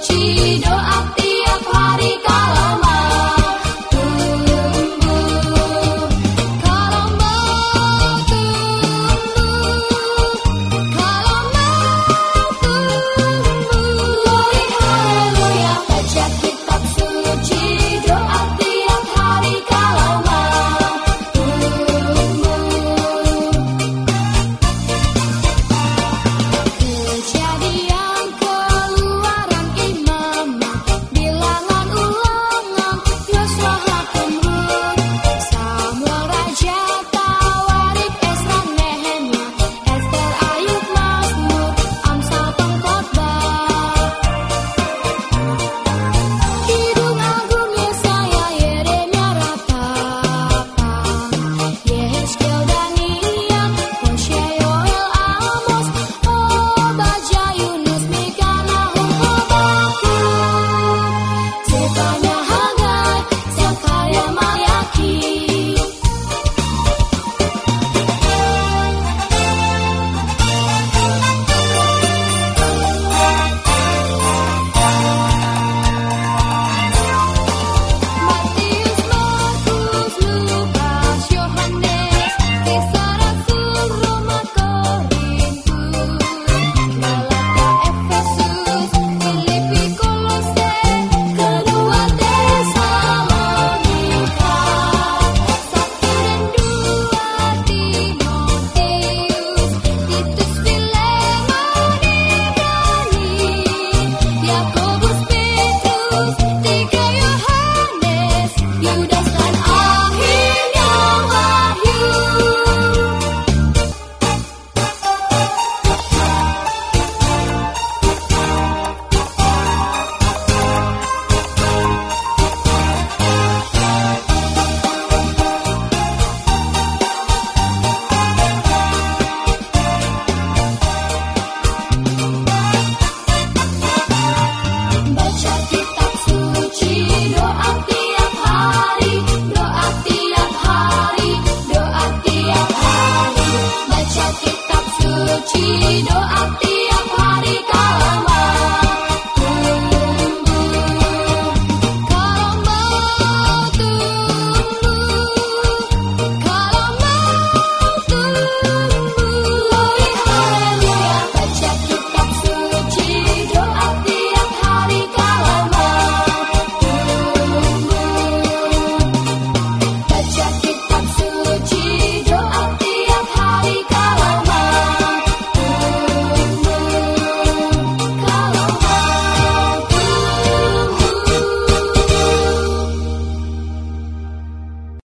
Chino.